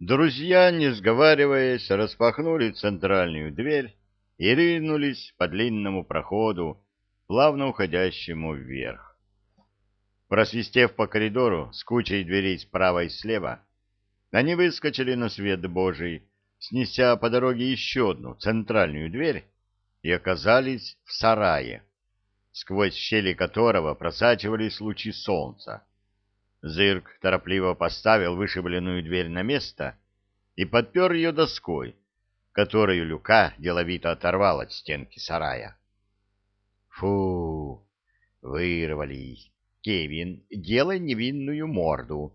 Друзья, не сговариваясь, распахнули центральную дверь и ринулись по длинному проходу, плавно уходящему вверх. Просвистев по коридору с кучей дверей справа и слева, они выскочили на свет Божий, снеся по дороге еще одну центральную дверь, и оказались в сарае, сквозь щели которого просачивались лучи солнца. Зырк торопливо поставил вышибленную дверь на место и подпер ее доской, которую Люка деловито оторвал от стенки сарая. «Фу! Вырвались! Кевин, делай невинную морду.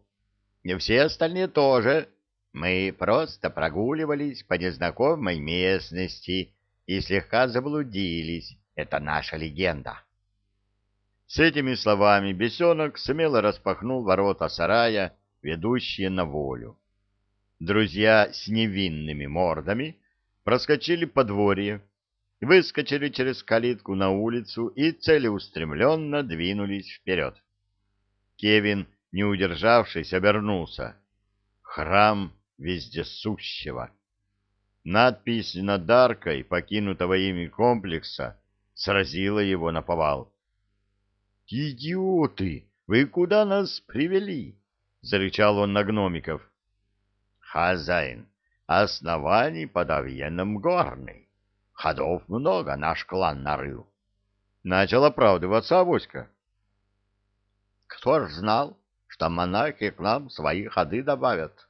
Все остальные тоже. Мы просто прогуливались по незнакомой местности и слегка заблудились. Это наша легенда». С этими словами бесенок смело распахнул ворота сарая, ведущие на волю. Друзья с невинными мордами проскочили подворье, выскочили через калитку на улицу и целеустремленно двинулись вперед. Кевин, не удержавшись, обернулся. Храм вездесущего. Надпись над аркой покинутого ими комплекса сразила его на повал. «Идиоты! Вы куда нас привели?» — зарычал он на гномиков. «Хозяин, оснований под Авьеном горный. Ходов много наш клан нарыл». Начал оправдываться Авоська. «Кто ж знал, что монахи к нам свои ходы добавят?»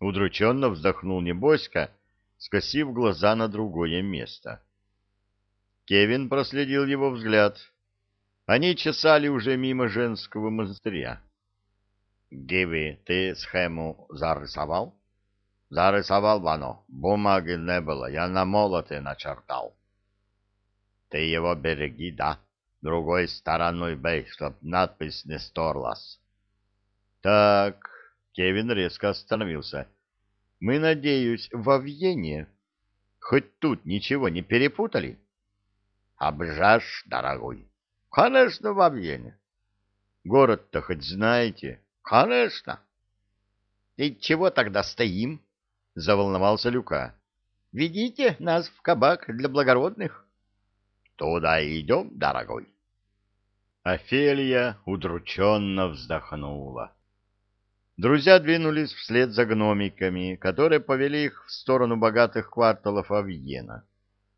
Удрученно вздохнул Небоська, скосив глаза на другое место. Кевин проследил его взгляд — они чесали уже мимо женского монастыря. — Гиви, ты схему зарисовал? — Зарисовал, Вано. Бумаги не было, я на молоте начертал. — Ты его береги, да? Другой стороной бей, чтоб надпись не стерлась. — Так, Кевин резко остановился. — Мы, надеюсь, в Авьене. Хоть тут ничего не перепутали? — Обжашь, дорогой. Конечно, в Объене. Город-то хоть знаете? Конечно. И чего тогда стоим? Заволновался Люка. Ведите нас в кабак для благородных. Туда идем, дорогой. Офелия удрученно вздохнула. Друзья двинулись вслед за гномиками, которые повели их в сторону богатых кварталов Авьена.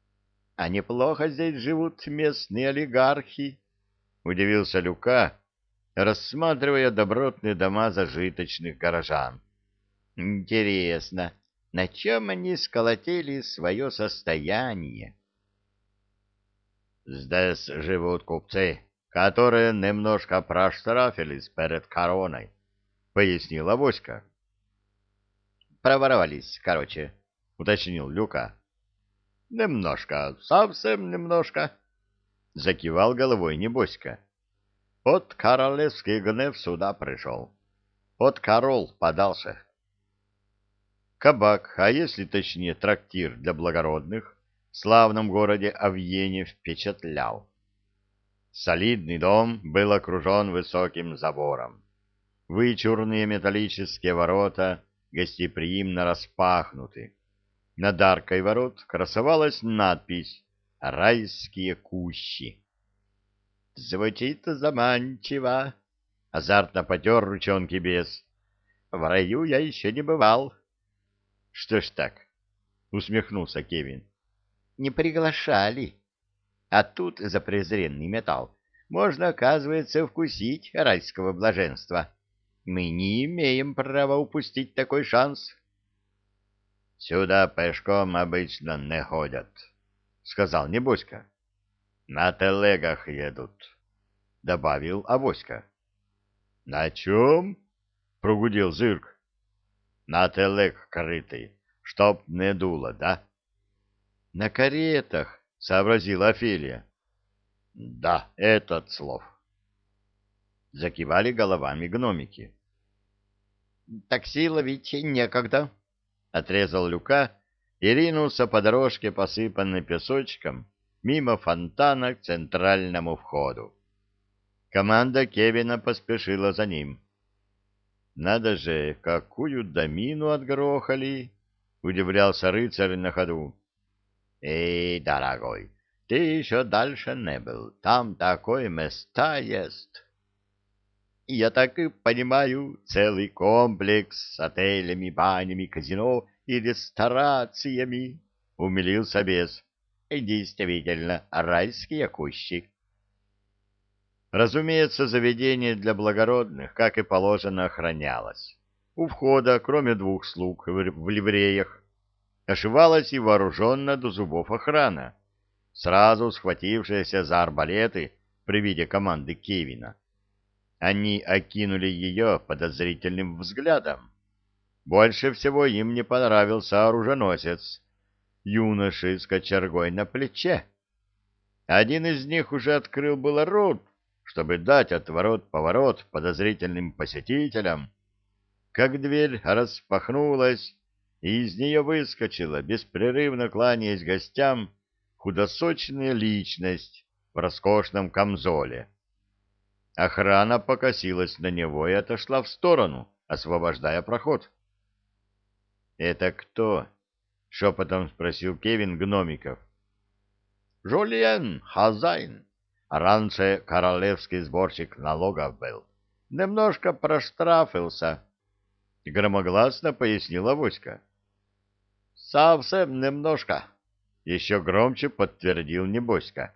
— А неплохо здесь живут местные олигархи, — удивился Люка, рассматривая добротные дома зажиточных горожан. «Интересно, на чем они сколотили свое состояние?» «Здесь живут купцы, которые немножко проштрафились перед короной», — пояснила Авоська. «Проворовались, короче», — уточнил Люка. «Немножко, совсем немножко», — закивал головой Небоська. «От королевский гнев сюда пришел. От корол подался». Кабак, а если точнее трактир для благородных, в славном городе Авьене впечатлял. Солидный дом был окружен высоким забором. Вычурные металлические ворота гостеприимно распахнуты. Над аркой ворот красовалась надпись райские кущи. Звучит заманчиво. Азартно потер ручонки бес. В раю я еще не бывал. Что ж так? Усмехнулся Кевин. Не приглашали. А тут за презренный металл можно, оказывается, вкусить райского блаженства. Мы не имеем права упустить такой шанс. Сюда пешком обычно не ходят, сказал Небоська. На телегах едут, добавил Авоська. На чем? прогудел Зырк. На телег крытый, чтоб не дуло, да? На каретах, сообразила Офелия. Да, этот слов. Закивали головами гномики. Такси ловить некогда, отрезал Люка и ринулся по дорожке, посыпанной песочком, мимо фонтана к центральному входу. Команда Кевина поспешила за ним. надо же, какую домину отгрохали! — удивлялся рыцарь на ходу. — Эй, дорогой, ты еще дальше не был, там такое места есть. — Я так и понимаю, целый комплекс с отелями, банями, казино и ресторациями, — умилился бес. — Действительно, райские кущи. Разумеется, заведение для благородных, как и положено, охранялось. У входа, кроме двух слуг в ливреях, ошивалась и вооруженная до зубов охрана, сразу схватившаяся за арбалеты при виде команды Кевина. Они окинули ее подозрительным взглядом. Больше всего им не понравился оруженосец, юноши с кочергой на плече. Один из них уже открыл было рот, чтобы дать отворот-поворот подозрительным посетителям, как дверь распахнулась, и из нее выскочила, беспрерывно кланяясь гостям, худосочная личность в роскошном камзоле. Охрана покосилась на него и отошла в сторону, освобождая проход. — Это кто? — шепотом спросил Кевин Гномиков. — Жульен, хозяин. Раньше королевский сборщик налогов был. Немножко проштрафился. Громогласно пояснила Воська. Совсем немножко. Еще громче подтвердил Небоська.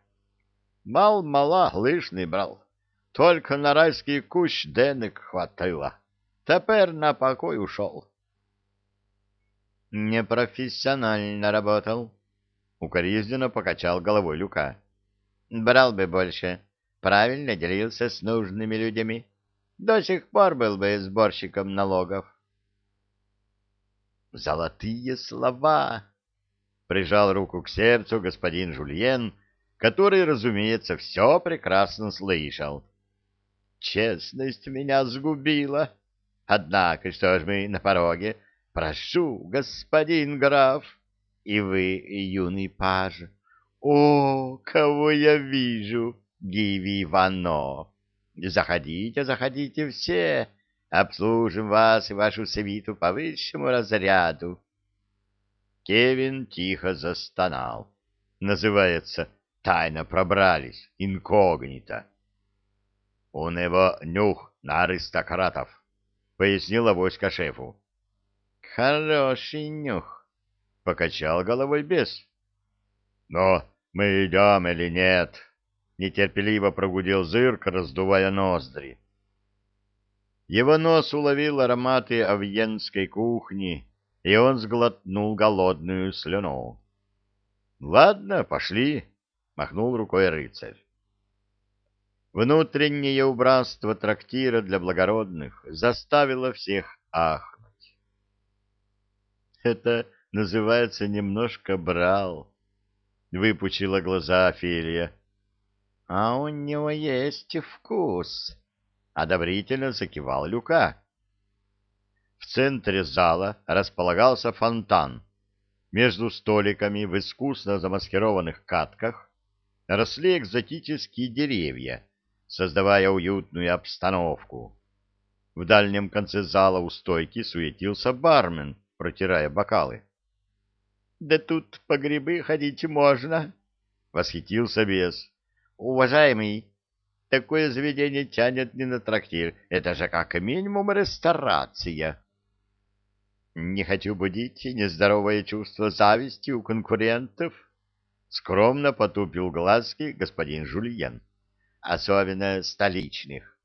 Мал-мала лишний брал. Только на райский кущ денег хватило. Теперь на покой ушел. Непрофессионально работал. Укоризненно покачал головой Люка. Брал бы больше, правильно делился с нужными людьми. До сих пор был бы сборщиком налогов. Золотые слова! Прижал руку к сердцу господин Жульен, который, разумеется, все прекрасно слышал. Честность меня сгубила. Однако, что ж мы на пороге? Прошу, господин граф, и вы, юный паж, о, кого я вижу, Гиви Вано! Заходите, заходите все, обслужим вас и вашу свиту по высшему разряду. Кевин тихо застонал. Называется «Тайно пробрались, инкогнито». «У него нюх на аристократов», — пояснила войска шефу. «Хороший нюх», — покачал головой бес. «Но «Мы идем или нет?» — нетерпеливо прогудел зырк, раздувая ноздри. Его нос уловил ароматы авьенской кухни, и он сглотнул голодную слюну. «Ладно, пошли», — махнул рукой рыцарь. Внутреннее убранство трактира для благородных заставило всех ахнуть. «Это называется немножко брал», выпучила глаза Офелия. — А у него есть вкус, — одобрительно закивал Люка. В центре зала располагался фонтан. Между столиками в искусно замаскированных катках росли экзотические деревья, создавая уютную обстановку. В дальнем конце зала у стойки суетился бармен, протирая бокалы. Да тут по грибы ходить можно, — восхитился бес. — Уважаемый, такое заведение тянет не на трактир, это же как минимум ресторация. Не хочу будить нездоровое чувство зависти у конкурентов, — скромно потупил глазки господин Жульен, особенно столичных.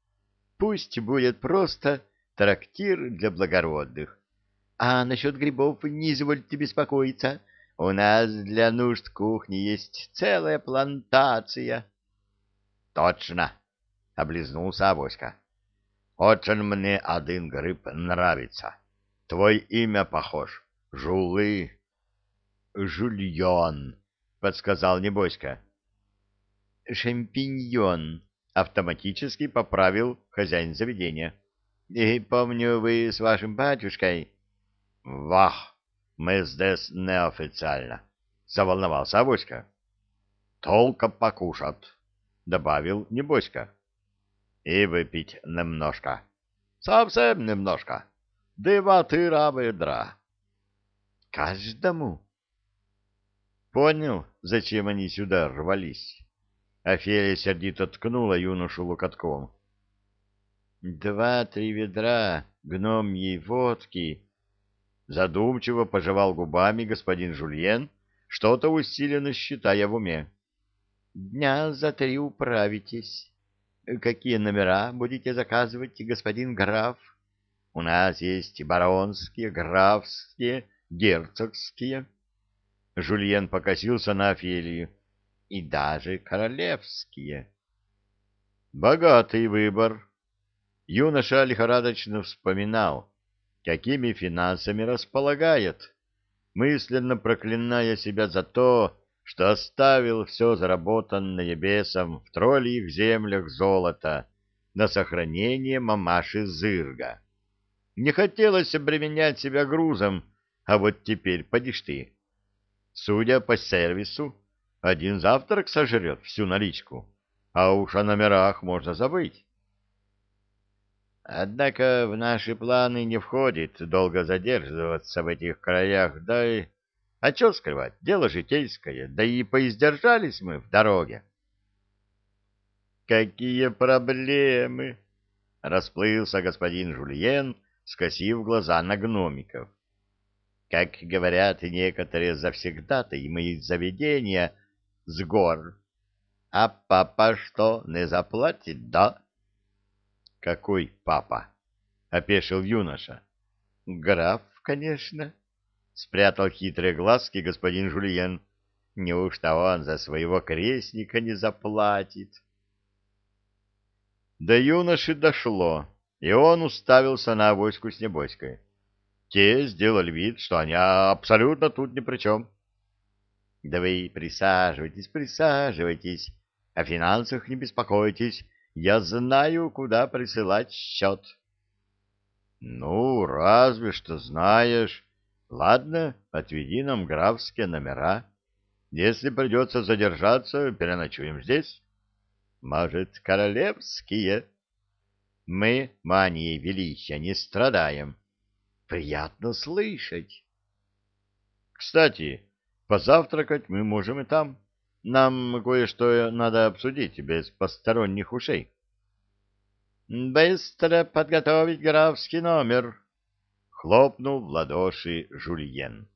Пусть будет просто трактир для благородных. А насчет грибов не извольте беспокоиться. У нас для нужд кухни есть целая плантация. — Точно, — облизнулся Авоська. — Очень мне один гриб нравится. Твой имя похож. Жулы. — Жульон, — подсказал Небоська. — Шампиньон, — автоматически поправил хозяин заведения. — И помню, вы с вашим батюшкой... — Вах! Мы здесь неофициально, — заволновался Авоська. — Толко покушать, — добавил Небоська. — И выпить немножко. Совсем немножко. Два-тыра ведра. Каждому? Понял, зачем они сюда рвались. Офелия сердито ткнула юношу локотком. Два-три ведра гномьей водки. Задумчиво пожевал губами господин Жульен, что-то усиленно считая в уме. Дня за три управитесь. Какие номера будете заказывать, господин граф? У нас есть баронские, графские, герцогские. Жульен покосился на Офелию. И даже королевские. Богатый выбор. Юноша лихорадочно вспоминал, какими финансами располагает, мысленно проклиная себя за то, что оставил все заработанное бесом в тролльих землях золота на сохранение мамаши Зырга. Не хотелось обременять себя грузом, а вот теперь подишь ты. Судя по сервису, один завтрак сожрет всю наличку, а уж о номерах можно забыть. Однако в наши планы не входит долго задерживаться в этих краях, да и... А что скрывать, дело житейское, да и поиздержались мы в дороге. «Какие проблемы!» — расплылся господин Жульен, скосив глаза на гномиков. «Как говорят некоторые завсегдаты и мои заведения с гор. А папа что, не заплатит, да?» «Какой папа?» — опешил юноша. «Граф, конечно», — спрятал хитрые глазки господин Жульен. «Неужто он за своего крестника не заплатит?» До юноши дошло, и он уставился на авоську с небоськой. Те сделали вид, что они абсолютно тут ни при чем. — Да вы присаживайтесь, присаживайтесь, о финансах не беспокойтесь, я знаю, куда присылать счет. — Ну, разве что знаешь. Ладно, отведи нам графские номера. Если придется задержаться, переночуем здесь. — Может, королевские? Мы манией величия не страдаем. Приятно слышать. Кстати, позавтракать мы можем и там. — нам кое-что надо обсудить без посторонних ушей. «Быстро подготовить графский номер!» — хлопнул в ладоши Жульен.